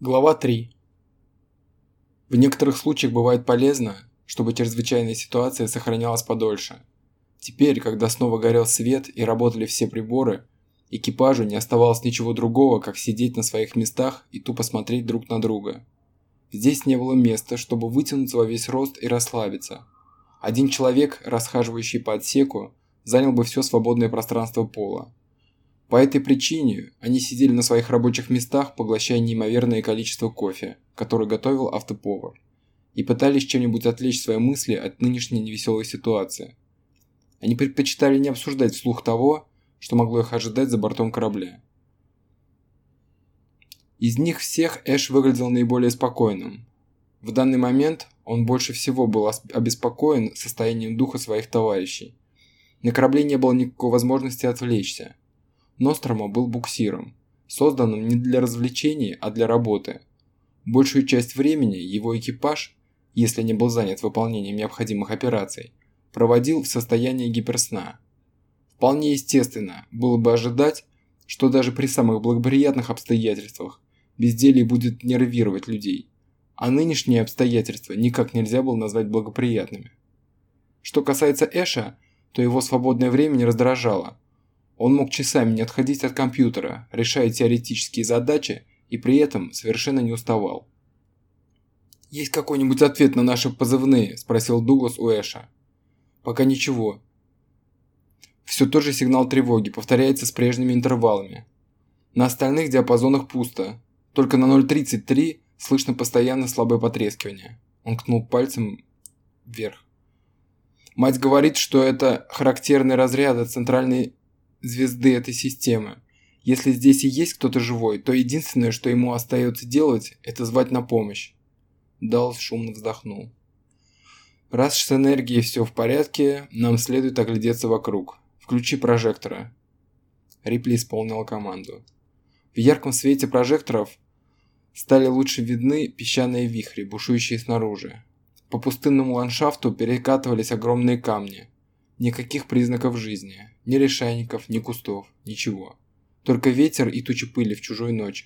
Глава 3. В некоторых случаях бывает полезно, чтобы чрезвычайная ситуация сохранялась подольше. Теперь, когда снова горел свет и работали все приборы, экипажу не оставалось ничего другого, как сидеть на своих местах и тупо смотреть друг на друга. Здесь не было места, чтобы вытянуться во весь рост и расслабиться. Один человек, расхаживающий по отсеку, занял бы все свободное пространство пола. По этой причине они сидели на своих рабочих местах, поглощая неимоверное количество кофе, который готовил автоповар, и пытались чем-нибудь отвлечь свои мысли от нынешней невеселой ситуации. Они предпочитали не обсуждать вслух того, что могло их ожидать за бортом корабля. Из них всех Эш выглядел наиболее спокойным. В данный момент он больше всего был обеспокоен состоянием духа своих товарищей. На корабле не было никакой возможности отвлечься. Нострома был буксиром, созданным не для развлечений, а для работы. Большую часть времени его экипаж, если не был занят выполнением необходимых операций, проводил в состоянии гиперсна. Вполне естественно было бы ожидать, что даже при самых благоприятных обстоятельствах безделье будет нервировать людей, а нынешние обстоятельства никак нельзя было назвать благоприятными. Что касается Эша, то его свободное время не раздражало – он мог часами не отходить от компьютера, решая теоретические задачи, и при этом совершенно не уставал. «Есть какой-нибудь ответ на наши позывные?» – спросил Дуглас у Эша. «Пока ничего». Все тот же сигнал тревоги, повторяется с прежними интервалами. На остальных диапазонах пусто. Только на 0.33 слышно постоянно слабое потрескивание. Он кнул пальцем вверх. Мать говорит, что это характерный разряд от центральной звезды этой системы. Если здесь и есть кто-то живой, то единственное, что ему остается делать, это звать на помощь. Даллас шумно вздохнул. Раз с энергией все в порядке, нам следует оглядеться вокруг. Включи прожектора. Рипли исполнила команду. В ярком свете прожекторов стали лучше видны песчаные вихри, бушующие снаружи. По пустынному ландшафту перекатывались огромные камни. Никаких признаков жизни. Ни решайников, ни кустов, ничего. Только ветер и тучи пыли в чужой ночи.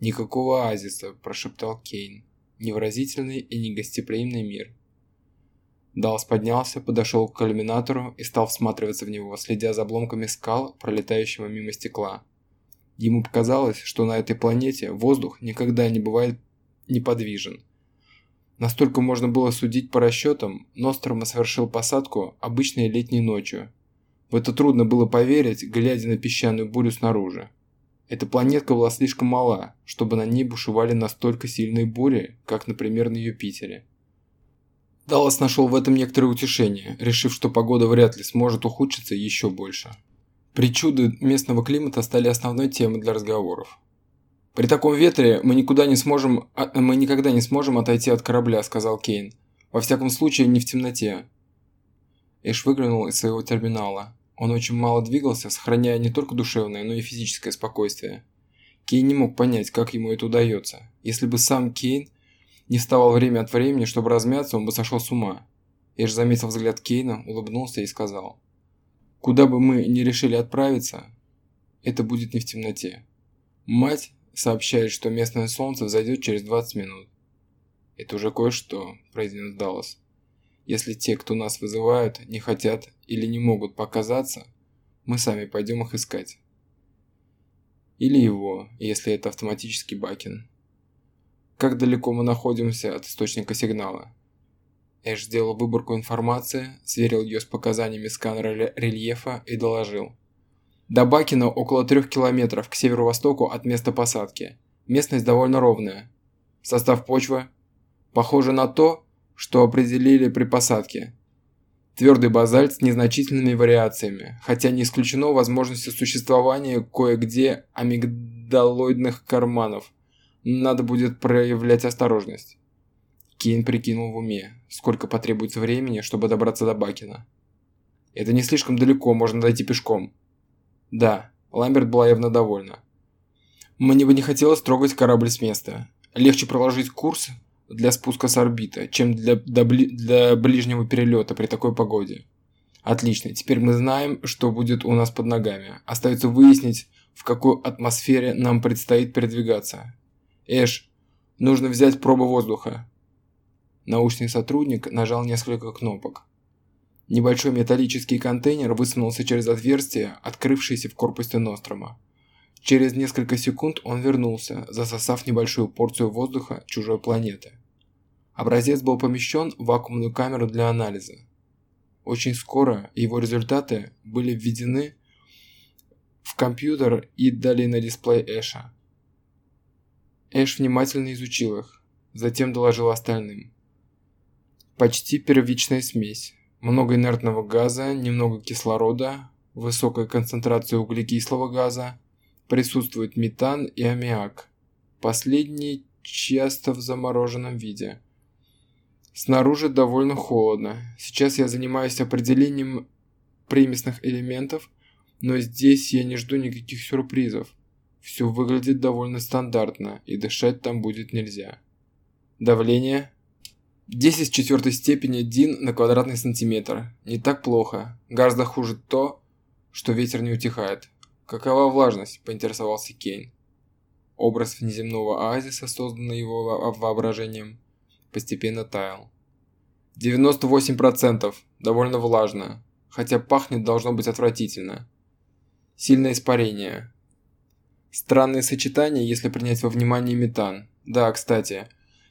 «Никакого оазиса», – прошептал Кейн. «Невыразительный и негостеприимный мир». Далс поднялся, подошел к иллюминатору и стал всматриваться в него, следя за обломками скал, пролетающего мимо стекла. Ему показалось, что на этой планете воздух никогда не бывает неподвижен – Настолько можно было судить по расчетам, Нострома совершил посадку обычной летней ночью. В это трудно было поверить, глядя на песчаную бурю снаружи. Эта планетка была слишком мала, чтобы на ней бушевали настолько сильные бури, как, например, на Юпитере. Даллас нашел в этом некоторое утешение, решив, что погода вряд ли сможет ухудшиться еще больше. Причуды местного климата стали основной темой для разговоров. «При таком ветре мы никуда не сможем... А, мы никогда не сможем отойти от корабля», – сказал Кейн. «Во всяком случае, не в темноте». Эш выглянул из своего терминала. Он очень мало двигался, сохраняя не только душевное, но и физическое спокойствие. Кейн не мог понять, как ему это удается. Если бы сам Кейн не вставал время от времени, чтобы размяться, он бы сошел с ума. Эш заметил взгляд Кейна, улыбнулся и сказал. «Куда бы мы ни решили отправиться, это будет не в темноте. Мать сообщает, что местное солнце взойдет через 20 минут. «Это уже кое-что», – произнес Даллас. «Если те, кто нас вызывают, не хотят или не могут показаться, мы сами пойдем их искать». Или его, если это автоматический бакин. Как далеко мы находимся от источника сигнала? Эш сделал выборку информации, сверил ее с показаниями сканера рельефа и доложил. До Бакина около трех километров к северо-востоку от места посадки. Местность довольно ровная. Состав почвы похоже на то, что определили при посадке. Твердый базальт с незначительными вариациями, хотя не исключено возможности существования кое-где амигдалоидных карманов. Надо будет проявлять осторожность. Кейн прикинул в уме, сколько потребуется времени, чтобы добраться до Бакина. Это не слишком далеко, можно дойти пешком. Да, Ламберт была явно довольна. Мне бы не хотелось трогать корабль с места. Легче проложить курс для спуска с орбиты, чем для, для, для ближнего перелета при такой погоде. Отлично, теперь мы знаем, что будет у нас под ногами. Остается выяснить, в какой атмосфере нам предстоит передвигаться. Эш, нужно взять пробу воздуха. Научный сотрудник нажал несколько кнопок. Небольшой металлический контейнер высунулся через отверстие, открывшееся в корпусе Нострома. Через несколько секунд он вернулся, засосав небольшую порцию воздуха чужой планеты. Образец был помещен в вакуумную камеру для анализа. Очень скоро его результаты были введены в компьютер и дали на дисплей Эша. Эш внимательно изучил их, затем доложил остальным. Почти первичная смесь. Много инертного газа, немного кислорода, высокая концентрация углекислого газа, присутствует метан и аммиак. Последний часто в замороженном виде. Снаружи довольно холодно. Сейчас я занимаюсь определением примесных элементов, но здесь я не жду никаких сюрпризов. Все выглядит довольно стандартно, и дышать там будет нельзя. Давление 10 в четвертой степени дин на квадратный сантиметр. Не так плохо. Гораздо хуже то, что ветер не утихает. Какова влажность? Поинтересовался Кейн. Образ внеземного оазиса, созданный его воображением, постепенно таял. 98%. Довольно влажно. Хотя пахнет должно быть отвратительно. Сильное испарение. Странное сочетание, если принять во внимание метан. Да, кстати,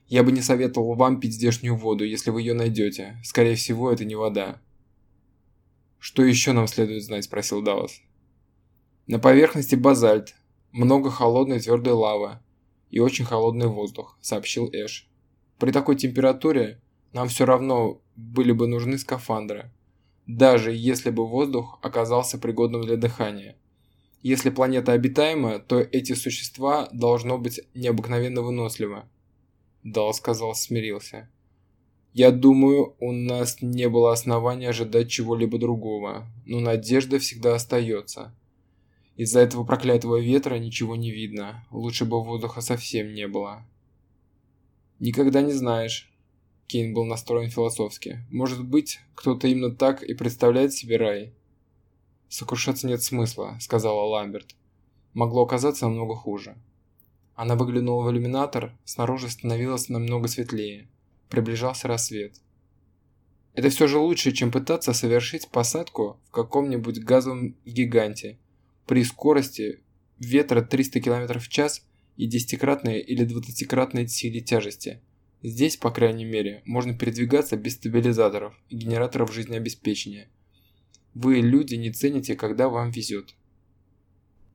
я бы не советовал вам пить здешнюю воду, если вы ее найдете. Скорее всего, это не вода. «Что еще нам следует знать?» – спросил Даллас. На поверхности базальт, много холодной твердой лавы и очень холодный воздух, сообщил Эш. При такой температуре нам все равно были бы нужны скафандры, даже если бы воздух оказался пригодным для дыхания. Если планета обитаема, то эти существа должно быть необыкновенно выносливы. Дал сказал, смирился. Я думаю, у нас не было основания ожидать чего-либо другого, но надежда всегда остается. Из-за этого проклятого ветра ничего не видно, лучше бы воздуха совсем не было. Никогда не знаешь. Кейн был настроен философски. Может быть, кто-то именно так и представляет себе рай? Сокрушаться нет смысла, сказала Ламберт. Могло оказаться намного хуже. Она выглянула в иллюминатор, снаружи становилось намного светлее. Приближался рассвет. Это все же лучше, чем пытаться совершить посадку в каком-нибудь газовом гиганте при скорости ветра 300 км в час и десятикратной или двадцатикратной силе тяжести. Здесь, по крайней мере, можно передвигаться без стабилизаторов и генераторов жизнеобеспечения. Вы, люди, не цените, когда вам везет.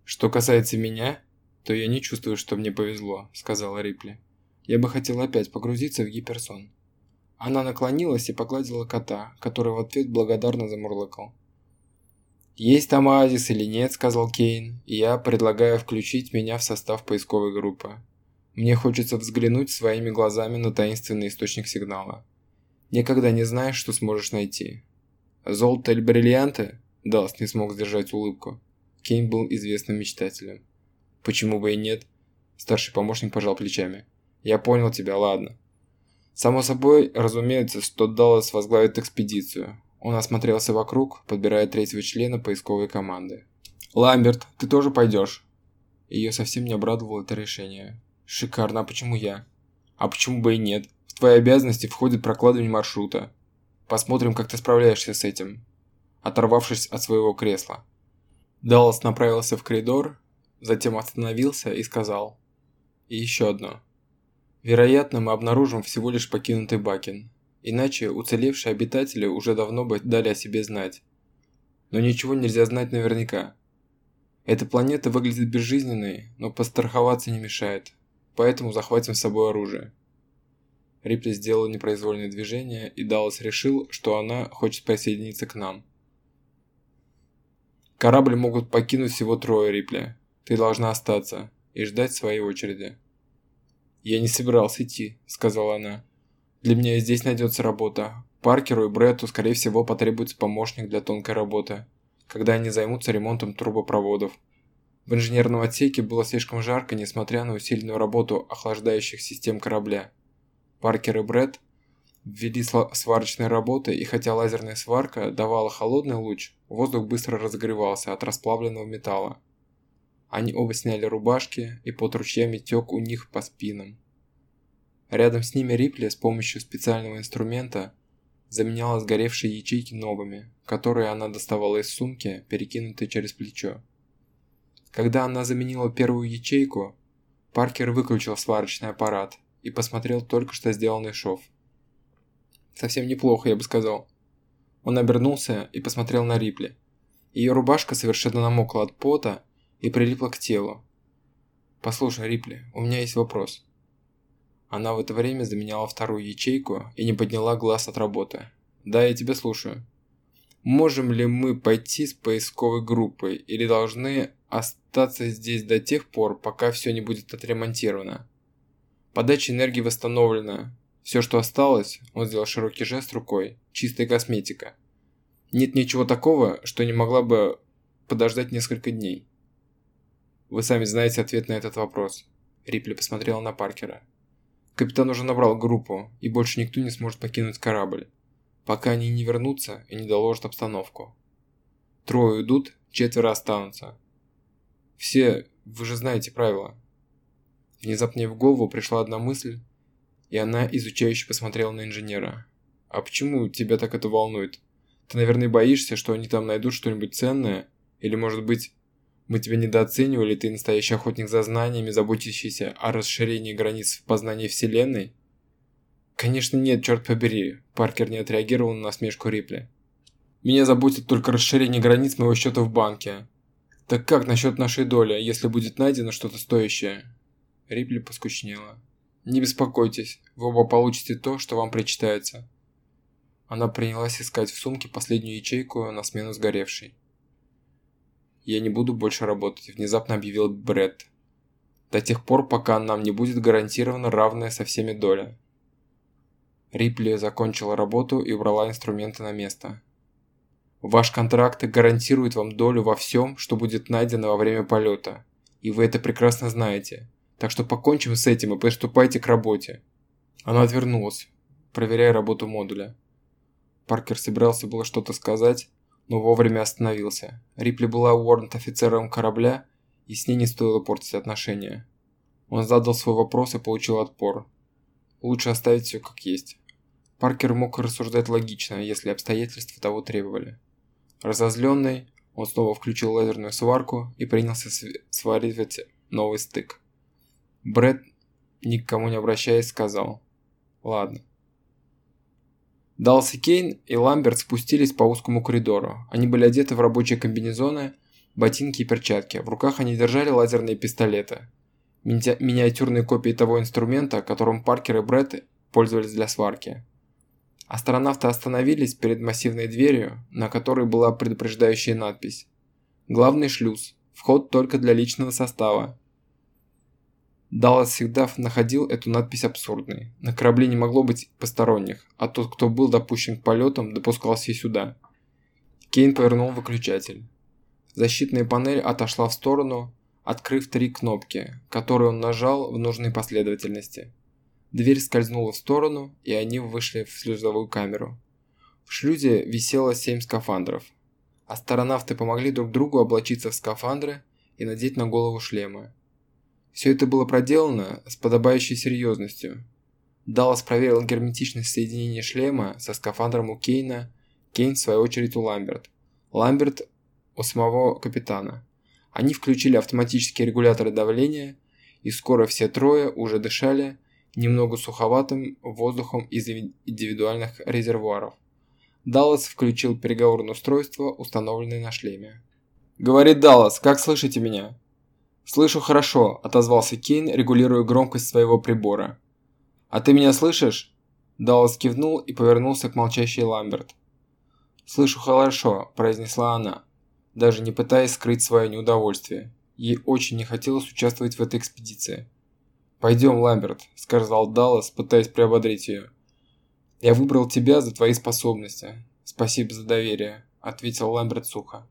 Что касается меня, то я не чувствую, что мне повезло», — сказала Рипли. «Я бы хотела опять погрузиться в гиперсон». Она наклонилась и погладила кота, который в ответ благодарно замурлыкал. «Есть там оазис или нет», — сказал Кейн, — «и я предлагаю включить меня в состав поисковой группы. Мне хочется взглянуть своими глазами на таинственный источник сигнала. Никогда не знаешь, что сможешь найти». «Золото или бриллианты?» — Далс не смог сдержать улыбку. Кейн был известным мечтателем. Почему бы и нет? Старший помощник пожал плечами. Я понял тебя, ладно. Само собой, разумеется, что Даллас возглавит экспедицию. Он осмотрелся вокруг, подбирая третьего члена поисковой команды. «Ламберт, ты тоже пойдешь?» Ее совсем не обрадовало это решение. «Шикарно, а почему я?» «А почему бы и нет? В твои обязанности входит прокладывание маршрута. Посмотрим, как ты справляешься с этим». Оторвавшись от своего кресла. Даллас направился в коридор, Затем остановился и сказал. И еще одно. Вероятно, мы обнаружим всего лишь покинутый Бакин. Иначе уцелевшие обитатели уже давно бы дали о себе знать. Но ничего нельзя знать наверняка. Эта планета выглядит безжизненной, но постраховаться не мешает. Поэтому захватим с собой оружие. Рипли сделала непроизвольное движение, и Даллас решил, что она хочет присоединиться к нам. Корабль могут покинуть всего трое, Рипли. Ты должна остаться и ждать своей очереди. Я не собирался идти, сказала она. Для меня и здесь найдется работа. Паркеру и Бретту, скорее всего, потребуется помощник для тонкой работы, когда они займутся ремонтом трубопроводов. В инженерном отсеке было слишком жарко, несмотря на усиленную работу охлаждающих систем корабля. Паркер и Бретт ввели сварочные работы, и хотя лазерная сварка давала холодный луч, воздух быстро разогревался от расплавленного металла. Они оба сняли рубашки, и под ручьями тек у них по спинам. Рядом с ними Рипли с помощью специального инструмента заменяла сгоревшие ячейки новыми, которые она доставала из сумки, перекинутой через плечо. Когда она заменила первую ячейку, Паркер выключил сварочный аппарат и посмотрел только что сделанный шов. Совсем неплохо, я бы сказал. Он обернулся и посмотрел на Рипли. Ее рубашка совершенно намокла от пота и прилипла к телу. «Послушай, Рипли, у меня есть вопрос». Она в это время заменяла вторую ячейку и не подняла глаз от работы. «Да, я тебя слушаю». «Можем ли мы пойти с поисковой группой или должны остаться здесь до тех пор, пока все не будет отремонтировано?» «Подача энергии восстановлена. Все, что осталось, он сделал широкий жест рукой, чистая косметика. Нет ничего такого, что не могла бы подождать несколько дней». «Вы сами знаете ответ на этот вопрос». Рипли посмотрела на Паркера. Капитан уже набрал группу, и больше никто не сможет покинуть корабль, пока они не вернутся и не доложат обстановку. Трое уйдут, четверо останутся. Все, вы же знаете правила. Внезапно ей в голову пришла одна мысль, и она изучающе посмотрела на инженера. «А почему тебя так это волнует? Ты, наверное, боишься, что они там найдут что-нибудь ценное? Или, может быть, мы тебя недооценивали, ты настоящий охотник за знаниями, заботящийся о расширении границ в познании Вселенной? Конечно нет, черт побери. Паркер не отреагировал на насмешку Рипли. Меня заботит только расширение границ моего счета в банке. Так как насчет нашей доли, если будет найдено что-то стоящее? Рипли поскучнела. Не беспокойтесь, вы оба получите то, что вам причитается. Она принялась искать в сумке последнюю ячейку на смену сгоревшей. «Я не буду больше работать», – внезапно объявил Бред. «До тех пор, пока нам не будет гарантирована равная со всеми доля». Рипли закончила работу и убрала инструменты на место. «Ваш контракт гарантирует вам долю во всем, что будет найдено во время полета, и вы это прекрасно знаете. Так что покончим с этим и приступайте к работе». Она отвернулась, проверяя работу модуля. Паркер собирался было что-то сказать, но вовремя остановился. Рипли была Уоррент офицером корабля, и с ней не стоило портить отношения. Он задал свой вопрос и получил отпор. Лучше оставить все как есть. Паркер мог рассуждать логично, если обстоятельства того требовали. Разозленный, он снова включил лазерную сварку и принялся сваривать новый стык. Брэд, никому не обращаясь, сказал «Ладно». Далси Кейн и Ламберт спустились по узкому коридору. Они были одеты в рабочие комбинезоны, ботинки и перчатки. В руках они держали лазерные пистолеты. Ми миниатюрные копии того инструмента, которым Паркер и Бретт пользовались для сварки. Астронавты остановились перед массивной дверью, на которой была предупреждающая надпись. Главный шлюз. Вход только для личного состава. Даллас всегда находил эту надпись абсурдной. На корабле не могло быть посторонних, а тот, кто был допущен к полетам, допускался и сюда. Кейн повернул выключатель. Защитная панель отошла в сторону, открыв три кнопки, которые он нажал в нужной последовательности. Дверь скользнула в сторону, и они вышли в шлюзовую камеру. В шлюзе висело семь скафандров. Астронавты помогли друг другу облачиться в скафандры и надеть на голову шлемы. Все это было проделано с подобающей серьезностью. Даллас проверил герметичность соединения шлема со скафандром у Кейна, Кейн в свою очередь у Ламберт. Ламберт у самого капитана. Они включили автоматические регуляторы давления, и скоро все трое уже дышали немного суховатым воздухом из индивидуальных резервуаров. Даллас включил переговорное устройство, установленное на шлеме. «Говорит Даллас, как слышите меня?» «Слышу хорошо», – отозвался Кейн, регулируя громкость своего прибора. «А ты меня слышишь?» Даллас кивнул и повернулся к молчащей Ламберт. «Слышу хорошо», – произнесла она, даже не пытаясь скрыть свое неудовольствие. Ей очень не хотелось участвовать в этой экспедиции. «Пойдем, Ламберт», – сказал Даллас, пытаясь приободрить ее. «Я выбрал тебя за твои способности. Спасибо за доверие», – ответил Ламберт сухо.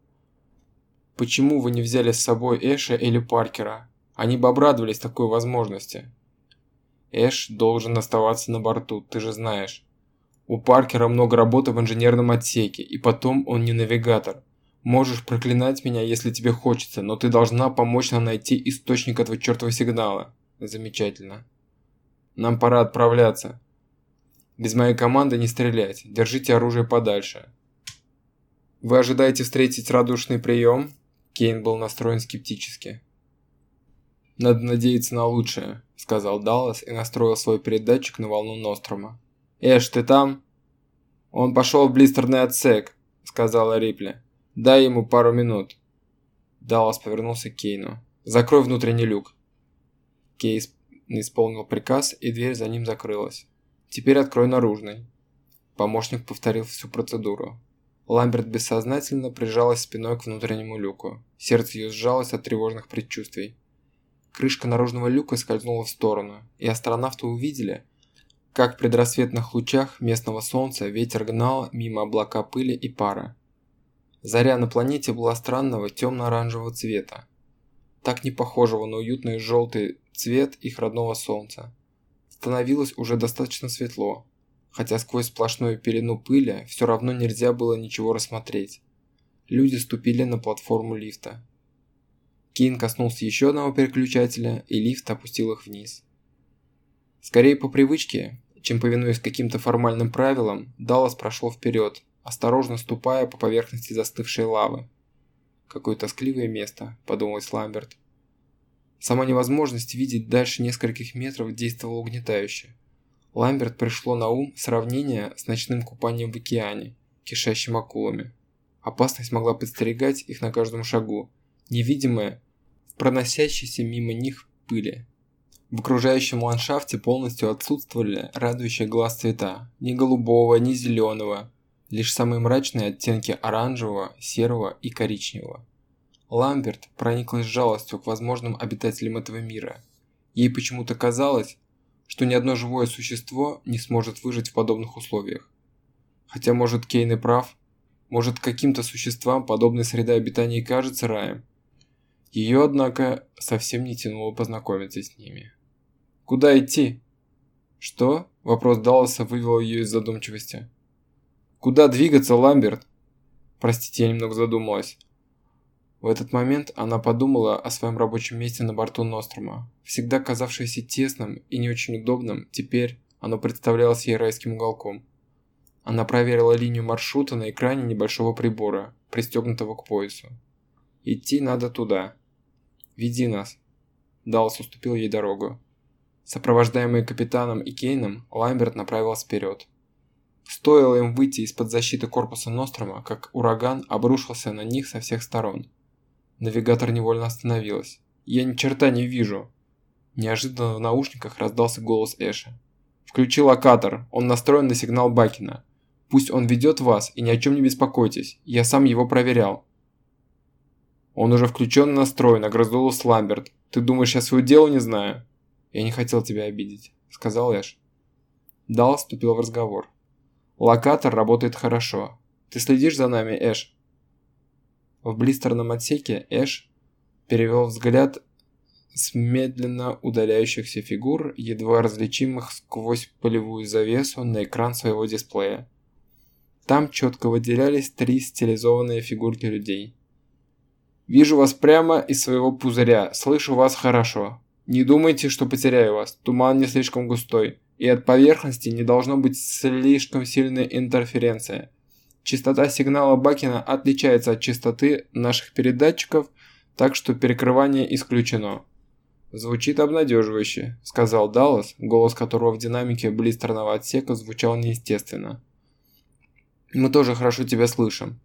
Почему вы не взяли с собой Эша или Паркера? Они бы обрадовались такой возможности. Эш должен оставаться на борту, ты же знаешь. У Паркера много работы в инженерном отсеке, и потом он не навигатор. Можешь проклинать меня, если тебе хочется, но ты должна помочь нам найти источник этого чертова сигнала. Замечательно. Нам пора отправляться. Без моей команды не стрелять. Держите оружие подальше. Вы ожидаете встретить радушный прием? Кейн был настроен скептически. «Надо надеяться на лучшее», — сказал Даллас и настроил свой передатчик на волну Нострома. «Эш, ты там?» «Он пошел в блистерный отсек», — сказала Рипли. Дай ему пару минут. Даллас повернулся к Кейну. Закрой внутренний люк. Кейс исполнил приказ, и дверь за ним закрылась. Теперь открой наружный. Помощник повторил всю процедуру. Ламберт бессознательно прижалась спиной к внутреннему люку. Сердце ее сжалось от тревожных предчувствий. Крышка наружного люка скользнула в сторону, и астронавты увидели, как в предрассветных лучах местного солнца ветер гнал мимо облака пыли и пара. Заря на планете была странного темно-оранжевого цвета, так не похожего на уютный желтый цвет их родного Солнца. Становилось уже достаточно светло, хотя сквозь сплошную пелену пыли все равно нельзя было ничего рассмотреть. Люди ступили на платформу лифта. Кейн коснулся еще одного переключателя, и лифт опустил их вниз. Скорее по привычке, чем повинуясь каким-то формальным правилам, Даллас прошел вперед, осторожно ступая по поверхности застывшей лавы. «Какое тоскливое место», – подумалось Ламберт. Сама невозможность видеть дальше нескольких метров действовала угнетающе. Ламберт пришло на ум сравнение с ночным купанием в океане, кишащим акулами. Опасность могла подстерегать их на каждом шагу, невидимая в проносящейся мимо них пыли. В окружающем ландшафте полностью отсутствовали радующие глаз цвета, ни голубого, ни зеленого, лишь самые мрачные оттенки оранжевого, серого и коричневого. Ламберт прониклась жалостью к возможным обитателям этого мира. Ей почему-то казалось, что ни одно живое существо не сможет выжить в подобных условиях. Хотя, может, Кейн и прав, может, каким-то существам подобная среда обитания и кажется раем. Ее, однако, совсем не тянуло познакомиться с ними. «Куда идти?» «Что?» – вопрос Далласа вывел ее из задумчивости. Куда двигаться, Ламберт? Простите, я немного задумалась. В этот момент она подумала о своем рабочем месте на борту Нострома. Всегда казавшееся тесным и не очень удобным, теперь оно представлялось ей райским уголком. Она проверила линию маршрута на экране небольшого прибора, пристегнутого к поясу. «Идти надо туда. Веди нас». Даллас уступил ей дорогу. Сопровождаемый капитаном и Кейном, Ламберт направился вперед. Стоило им выйти из-под защиты корпуса Нострома, как ураган обрушился на них со всех сторон. Навигатор невольно остановилась. «Я ни черта не вижу!» Неожиданно в наушниках раздался голос Эша. «Включи локатор, он настроен на сигнал Бакина. Пусть он ведет вас и ни о чем не беспокойтесь, я сам его проверял». «Он уже включен и настроен», — огрызнулась Ламберт. «Ты думаешь, я свое дело не знаю?» «Я не хотел тебя обидеть», — сказал Эш. Дал вступил в разговор. Локатор работает хорошо. Ты следишь за нами, Эш?» В блистерном отсеке Эш перевел взгляд с медленно удаляющихся фигур, едва различимых сквозь полевую завесу на экран своего дисплея. Там четко выделялись три стилизованные фигурки людей. «Вижу вас прямо из своего пузыря, слышу вас хорошо. Не думайте, что потеряю вас, туман не слишком густой и от поверхности не должно быть слишком сильной интерференции. Частота сигнала Бакина отличается от частоты наших передатчиков, так что перекрывание исключено. «Звучит обнадеживающе», — сказал Даллас, голос которого в динамике блистерного отсека звучал неестественно. «Мы тоже хорошо тебя слышим.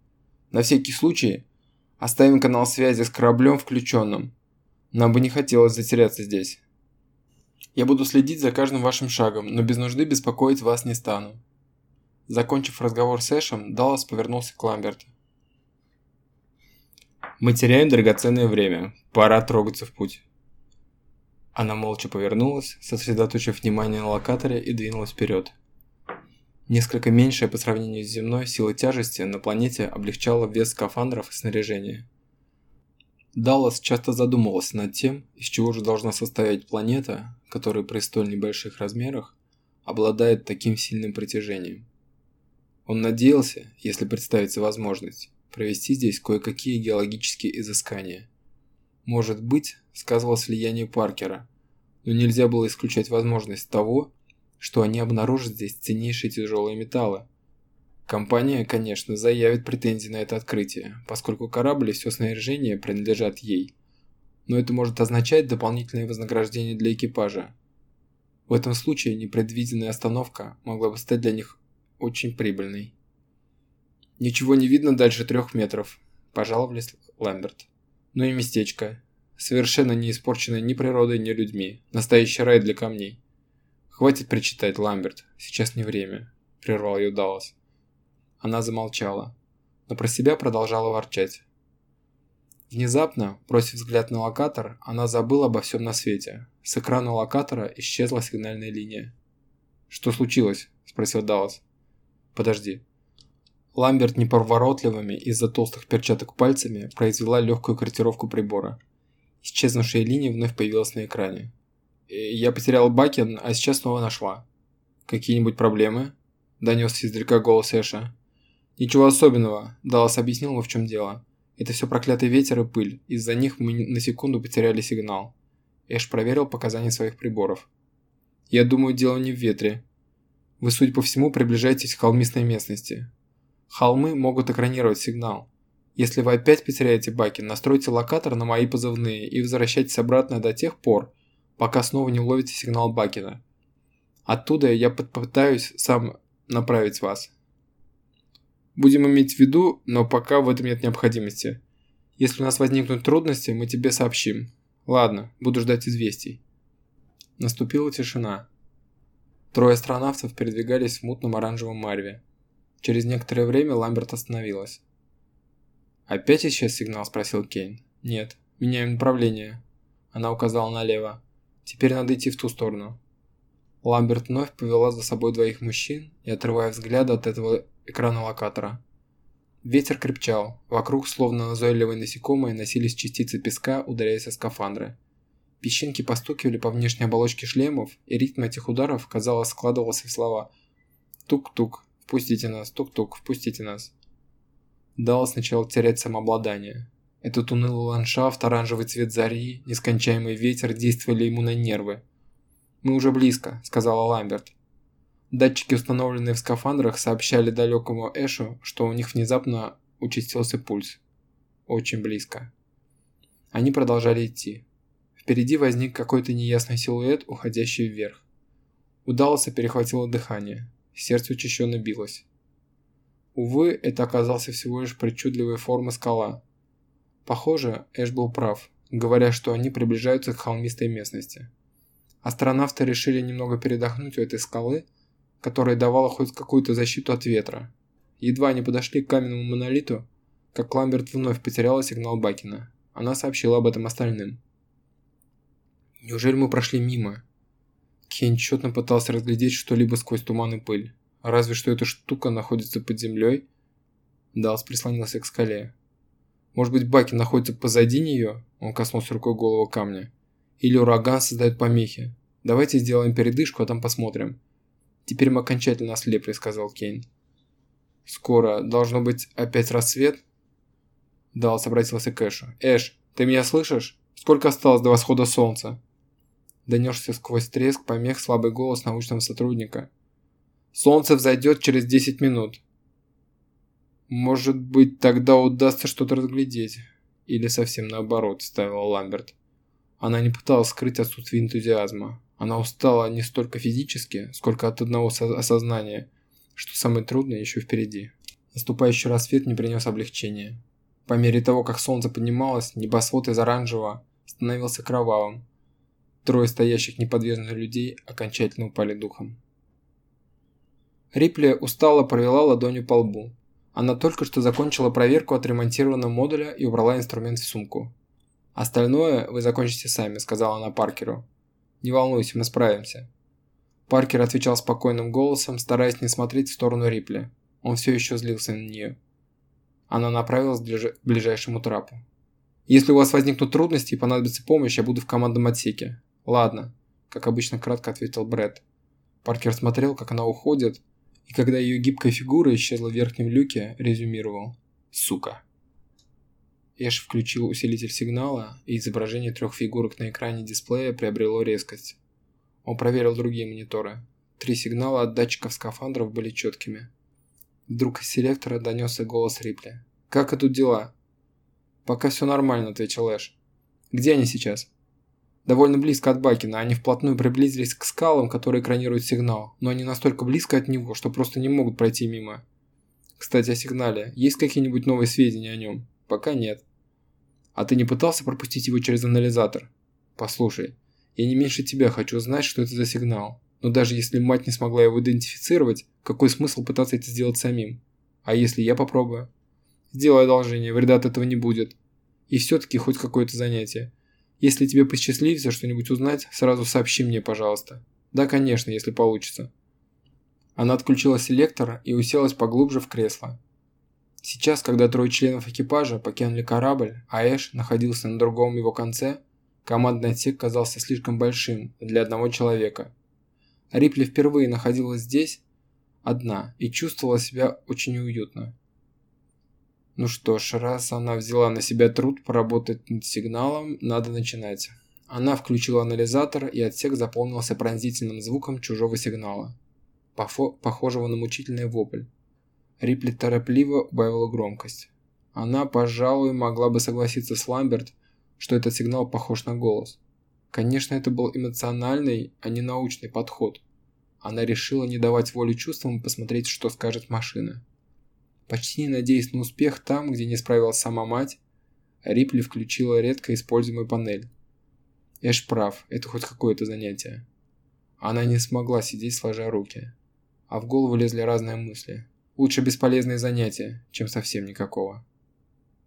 На всякий случай оставим канал связи с кораблем включенным. Нам бы не хотелось затеряться здесь». Я буду следить за каждым вашим шагом, но без нужды беспокоить вас не стану». Закончив разговор с Эшем, Даллас повернулся к Ламберту. «Мы теряем драгоценное время. Пора трогаться в путь». Она молча повернулась, сосредоточив внимание на локаторе и двинулась вперед. Несколько меньшая по сравнению с земной сила тяжести на планете облегчала вес скафандров и снаряжения. Даллас часто задумывался над тем, из чего же должна состоять планета, которая при столь небольших размерах обладает таким сильным притяжением. Он надеялся, если представится возможность, провести здесь кое-какие геологические изыскания. Может быть, сказывалось влияние Паркера, но нельзя было исключать возможность того, что они обнаружат здесь ценнейшие тяжелые металлы. Компания, конечно, заявит претензии на это открытие, поскольку корабль и все снаряжение принадлежат ей. Но это может означать дополнительное вознаграждение для экипажа. В этом случае непредвиденная остановка могла бы стать для них очень прибыльной. «Ничего не видно дальше трех метров», – пожаловались Ламберт. «Ну и местечко. Совершенно не испорченное ни природой, ни людьми. Настоящий рай для камней». «Хватит причитать, Ламберт. Сейчас не время», – прервал ее Даллас. Она замолчала, но про себя продолжала ворчать. Внезапно, бросив взгляд на локатор, она забыла обо всем на свете. С экрана локатора исчезла сигнальная линия. «Что случилось?» – спросил Даллас. «Подожди», Ламберт неповоротливыми из-за толстых перчаток пальцами произвела легкую корректировку прибора. Исчезнувшая линия вновь появилась на экране. «Э, «Я потерял Бакен, а сейчас снова нашла». «Какие-нибудь проблемы?» – донесся издалека голос Эша. «Ничего особенного», – Даллас объяснил ему в чем дело. «Это все проклятый ветер и пыль. Из-за них мы на секунду потеряли сигнал». Эш проверил показания своих приборов. «Я думаю, дело не в ветре. Вы, судя по всему, приближаетесь к холмистой местности. Холмы могут экранировать сигнал. Если вы опять потеряете баки, настройте локатор на мои позывные и возвращайтесь обратно до тех пор, пока снова не уловите сигнал Бакина. Оттуда я попытаюсь сам направить вас. Будем иметь в виду, но пока в этом нет необходимости. Если у нас возникнут трудности, мы тебе сообщим. Ладно, буду ждать известий. Наступила тишина. Трое астронавтов передвигались в мутном оранжевом мареве. Через некоторое время Ламберт остановилась. «Опять исчез сигнал?» – спросил Кейн. «Нет. Меняем направление». Она указала налево. «Теперь надо идти в ту сторону». Ламберт вновь повела за собой двоих мужчин и отрывая взгляд от этого экрана локатора. Ветер крепчал. Вокруг, словно назойливые насекомые, носились частицы песка, ударяясь о скафандры. Песчинки постукивали по внешней оболочке шлемов, и ритм этих ударов, казалось, складывался в слова «тук-тук», «Впустите нас, тук-тук, впустите нас». Даллас начал терять самообладание. Этот унылый ландшафт, оранжевый цвет зари, нескончаемый ветер действовали ему на нервы. «Мы уже близко», — сказала Ламберт. Датчики, установленные в скафандрах, сообщали далекому Эшу, что у них внезапно участился пульс. Очень близко. Они продолжали идти. Впереди возник какой-то неясный силуэт, уходящий вверх. У Далласа перехватило дыхание. Сердце учащенно билось. Увы, это оказался всего лишь причудливой формы скала. Похоже, Эш был прав, говоря, что они приближаются к холмистой местности. Астронавты решили немного передохнуть у этой скалы, которая давала хоть какую-то защиту от ветра. Едва они подошли к каменному монолиту, как Ламберт вновь потеряла сигнал Бакина. Она сообщила об этом остальным. «Неужели мы прошли мимо?» Кен тщетно пытался разглядеть что-либо сквозь туман и пыль. Разве что эта штука находится под землей? Далс прислонился к скале. Может быть, Баки находится позади нее? Он коснулся рукой голову камня. Или ураган создает помехи. Давайте сделаем передышку, а там посмотрим. Теперь мы окончательно ослепли, сказал Кейн. Скоро должно быть опять рассвет? Далс обратился к Эшу. Эш, ты меня слышишь? Сколько осталось до восхода солнца? Донесся сквозь треск помех слабый голос научного сотрудника. «Солнце взойдет через 10 минут». «Может быть, тогда удастся что-то разглядеть». Или совсем наоборот, ставила Ламберт. Она не пыталась скрыть отсутствие энтузиазма. Она устала не столько физически, сколько от одного осознания, что самое трудное еще впереди. Наступающий рассвет не принес облегчения. По мере того, как солнце поднималось, небосвод из оранжевого становился кровавым, Трое стоящих неподвижных людей окончательно упали духом. Рипли устало провела ладонью по лбу. Она только что закончила проверку отремонтированного модуля и убрала инструмент в сумку. «Остальное вы закончите сами», – сказала она Паркеру. «Не волнуйся, мы справимся». Паркер отвечал спокойным голосом, стараясь не смотреть в сторону Рипли. Он все еще злился на нее. Она направилась к ближайшему трапу. «Если у вас возникнут трудности и понадобится помощь, я буду в командном отсеке. «Ладно», – как обычно кратко ответил Брэд. Паркер смотрел, как она уходит, и когда ее гибкая фигура исчезла в верхнем люке, резюмировал. Сука. Эш включил усилитель сигнала, и изображение трех фигурок на экране дисплея приобрело резкость. Он проверил другие мониторы. Три сигнала от датчиков скафандров были четкими. Вдруг из селектора донесся голос Рипли. «Как идут дела?» «Пока все нормально», — ответил Эш. «Где они сейчас?» «Довольно близко от Бакина. Они вплотную приблизились к скалам, которые экранируют сигнал, но они настолько близко от него, что просто не могут пройти мимо. Кстати, о сигнале. Есть какие-нибудь новые сведения о нем?» «Пока нет». «А ты не пытался пропустить его через анализатор?» «Послушай, я не меньше тебя хочу знать, что это за сигнал. Но даже если мать не смогла его идентифицировать, какой смысл пытаться это сделать самим? А если я попробую? Сделай одолжение, вреда от этого не будет. И все-таки хоть какое-то занятие. Если тебе посчастливится что-нибудь узнать, сразу сообщи мне, пожалуйста. Да, конечно, если получится. Она отключила селектор и уселась поглубже в кресло. Сейчас, когда трое членов экипажа покинули корабль, а Эш находился на другом его конце, командный отсек казался слишком большим для одного человека – Рипли впервые находилась здесь одна и чувствовала себя очень уютно. Ну что ж, раз она взяла на себя труд поработать над сигналом, надо начинать. Она включила анализатор, и отсек заполнился пронзительным звуком чужого сигнала, похожего на мучительный вопль. Рипли торопливо убавила громкость. Она, пожалуй, могла бы согласиться с Ламберт, что этот сигнал похож на голос. Конечно, это был эмоциональный, а не научный подход. Она решила не давать волю чувствам и посмотреть, что скажет машина. Почти не надеясь на успех там, где не справилась сама мать, Рипли включила редко используемую панель. Эш прав, это хоть какое-то занятие. Она не смогла сидеть сложа руки. А в голову лезли разные мысли. Лучше бесполезные занятия, чем совсем никакого.